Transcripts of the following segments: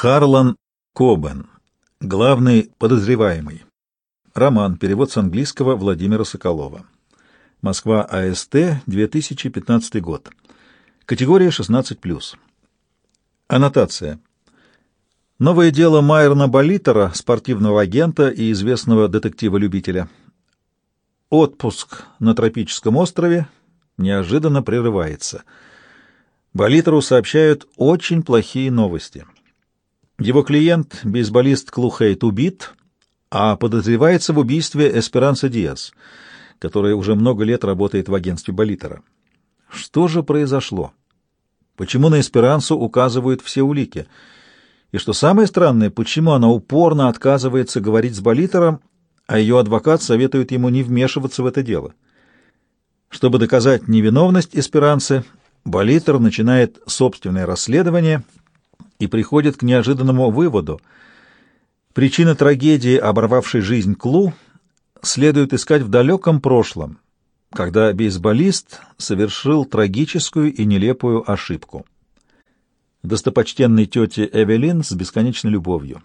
Харлан Кобен. Главный подозреваемый. Роман. Перевод с английского Владимира Соколова. Москва, АСТ, 2015 год. Категория 16+. Аннотация. Новое дело Майерна Болитера, спортивного агента и известного детектива-любителя. Отпуск на тропическом острове неожиданно прерывается. Болитеру сообщают очень плохие новости. Его клиент, бейсболист Клухейт, убит, а подозревается в убийстве Эсперанса Диас, которая уже много лет работает в агентстве Болитера. Что же произошло? Почему на Эсперансу указывают все улики? И что самое странное, почему она упорно отказывается говорить с Болитером, а ее адвокат советует ему не вмешиваться в это дело. Чтобы доказать невиновность Эсперанцы, Болитер начинает собственное расследование и приходит к неожиданному выводу. Причина трагедии, оборвавшей жизнь Клу, следует искать в далеком прошлом, когда бейсболист совершил трагическую и нелепую ошибку. Достопочтенной тете Эвелин с бесконечной любовью.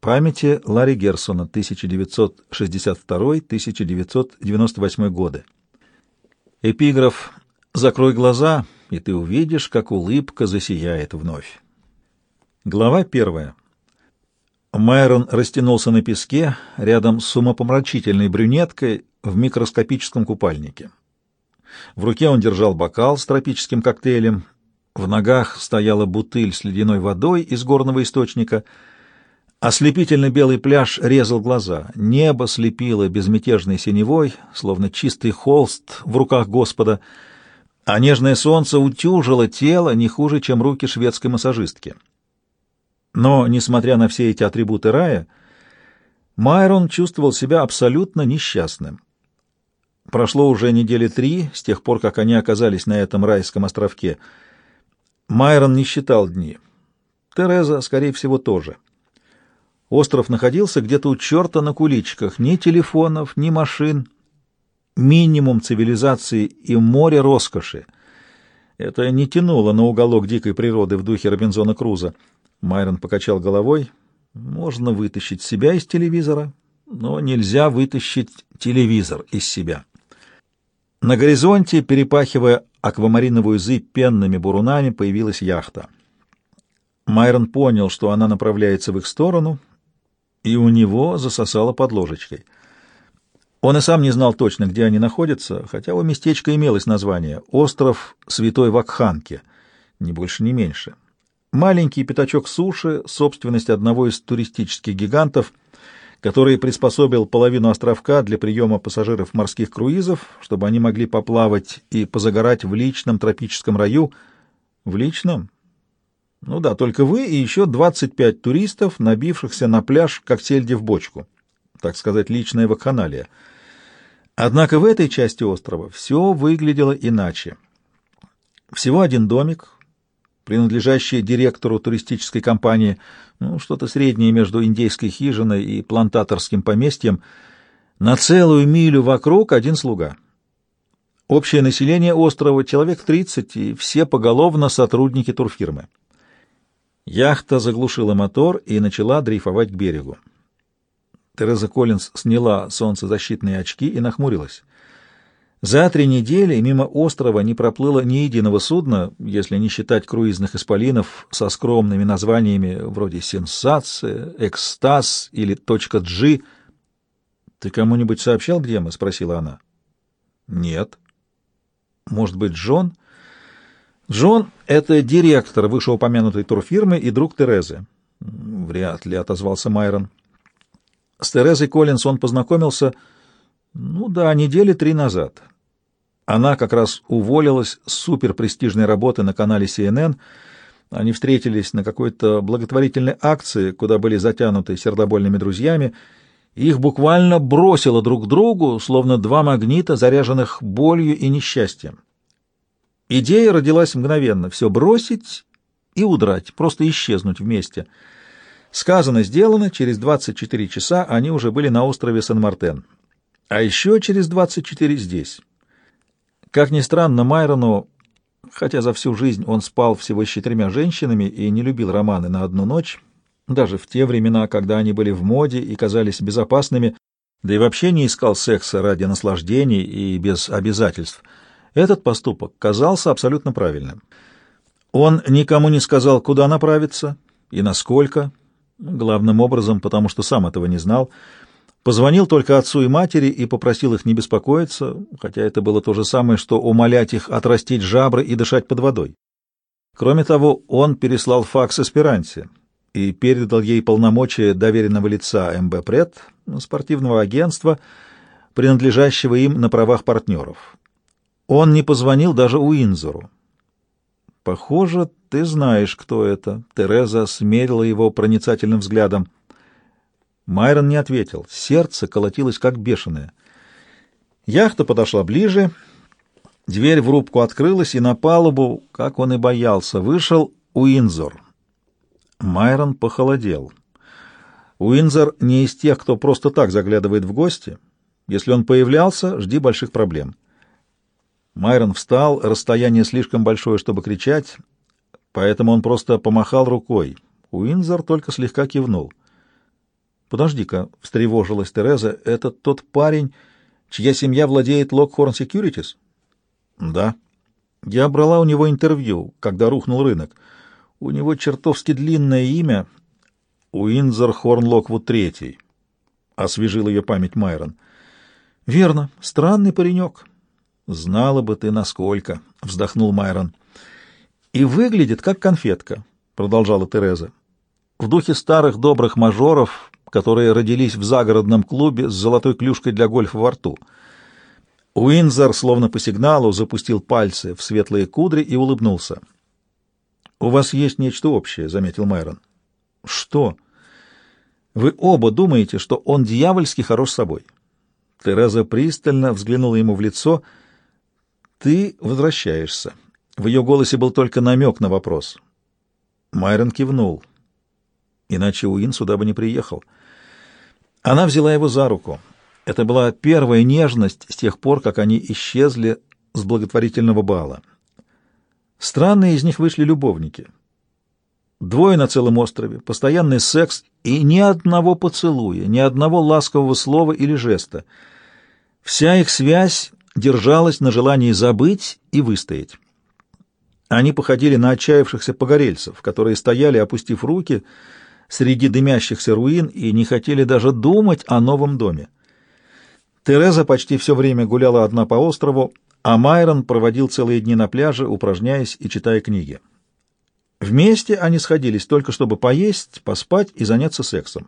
Памяти Ларри Герсона, 1962-1998 годы. Эпиграф «Закрой глаза, и ты увидишь, как улыбка засияет вновь». Глава первая. Майрон растянулся на песке рядом с умопомрачительной брюнеткой в микроскопическом купальнике. В руке он держал бокал с тропическим коктейлем, в ногах стояла бутыль с ледяной водой из горного источника — Ослепительно белый пляж резал глаза, небо слепило безмятежной синевой, словно чистый холст в руках Господа, а нежное солнце утюжило тело не хуже, чем руки шведской массажистки. Но, несмотря на все эти атрибуты рая, Майрон чувствовал себя абсолютно несчастным. Прошло уже недели три с тех пор, как они оказались на этом райском островке. Майрон не считал дни. Тереза, скорее всего, тоже. Остров находился где-то у черта на куличках. Ни телефонов, ни машин. Минимум цивилизации и море роскоши. Это не тянуло на уголок дикой природы в духе Робинзона Круза. Майрон покачал головой. Можно вытащить себя из телевизора, но нельзя вытащить телевизор из себя. На горизонте, перепахивая аквамариновую зыбь пенными бурунами, появилась яхта. Майрон понял, что она направляется в их сторону — и у него засосало под ложечкой. Он и сам не знал точно, где они находятся, хотя у местечка имелось название — остров Святой Вакханки, ни больше, ни меньше. Маленький пятачок суши — собственность одного из туристических гигантов, который приспособил половину островка для приема пассажиров морских круизов, чтобы они могли поплавать и позагорать в личном тропическом раю. В личном? Ну да, только вы и еще 25 туристов, набившихся на пляж, как сельди в бочку. Так сказать, личная вакханалия. Однако в этой части острова все выглядело иначе. Всего один домик, принадлежащий директору туристической компании, ну, что-то среднее между индейской хижиной и плантаторским поместьем, на целую милю вокруг один слуга. Общее население острова — человек 30, и все поголовно сотрудники турфирмы. Яхта заглушила мотор и начала дрейфовать к берегу. Тереза Коллинз сняла солнцезащитные очки и нахмурилась. За три недели мимо острова не проплыло ни единого судна, если не считать круизных исполинов со скромными названиями вроде «Сенсация», «Экстаз» или «Точка G». «Ты кому-нибудь сообщал, где мы?» — спросила она. «Нет». «Может быть, Джон?» Джон — это директор вышеупомянутой турфирмы и друг Терезы. Вряд ли, — отозвался Майрон. С Терезой Коллинс он познакомился, ну да, недели три назад. Она как раз уволилась с суперпрестижной работы на канале CNN. Они встретились на какой-то благотворительной акции, куда были затянуты сердобольными друзьями. Их буквально бросило друг к другу, словно два магнита, заряженных болью и несчастьем. Идея родилась мгновенно — все бросить и удрать, просто исчезнуть вместе. Сказано, сделано, через 24 часа они уже были на острове Сан-Мартен. А еще через 24 здесь. Как ни странно, Майрону хотя за всю жизнь он спал всего с четырьмя женщинами и не любил романы на одну ночь, даже в те времена, когда они были в моде и казались безопасными, да и вообще не искал секса ради наслаждений и без обязательств, этот поступок казался абсолютно правильным. Он никому не сказал, куда направиться и насколько, главным образом, потому что сам этого не знал, Позвонил только отцу и матери и попросил их не беспокоиться, хотя это было то же самое, что умолять их отрастить жабры и дышать под водой. Кроме того, он переслал факс Эсперансе и передал ей полномочия доверенного лица МБ Пред, спортивного агентства, принадлежащего им на правах партнеров. Он не позвонил даже Уинзору. «Похоже, ты знаешь, кто это», — Тереза смерила его проницательным взглядом. Майрон не ответил. Сердце колотилось как бешеное. Яхта подошла ближе. Дверь в рубку открылась, и на палубу, как он и боялся, вышел Уинзор. Майрон похолодел. Уинзор не из тех, кто просто так заглядывает в гости. Если он появлялся, жди больших проблем. Майрон встал, расстояние слишком большое, чтобы кричать, поэтому он просто помахал рукой. Уинзор только слегка кивнул. «Подожди-ка», — встревожилась Тереза, — «это тот парень, чья семья владеет Локхорн Securities?» «Да». «Я брала у него интервью, когда рухнул рынок. У него чертовски длинное имя Уинзер Хорн Локвуд Третий», — освежил ее память Майрон. «Верно. Странный паренек». «Знала бы ты, насколько», — вздохнул Майрон. «И выглядит как конфетка», — продолжала Тереза. «В духе старых добрых мажоров, которые родились в загородном клубе с золотой клюшкой для гольфа во рту. Уинзер, словно по сигналу, запустил пальцы в светлые кудри и улыбнулся. «У вас есть нечто общее», — заметил Майрон. «Что?» «Вы оба думаете, что он дьявольски хорош собой». Тереза пристально взглянула ему в лицо. «Ты возвращаешься». В ее голосе был только намек на вопрос. Майрон кивнул. Иначе Уин сюда бы не приехал. Она взяла его за руку. Это была первая нежность с тех пор, как они исчезли с благотворительного бала. Странные из них вышли любовники. Двое на целом острове, постоянный секс и ни одного поцелуя, ни одного ласкового слова или жеста. Вся их связь держалась на желании забыть и выстоять. Они походили на отчаявшихся погорельцев, которые стояли, опустив руки, среди дымящихся руин и не хотели даже думать о новом доме. Тереза почти все время гуляла одна по острову, а Майрон проводил целые дни на пляже, упражняясь и читая книги. Вместе они сходились только чтобы поесть, поспать и заняться сексом.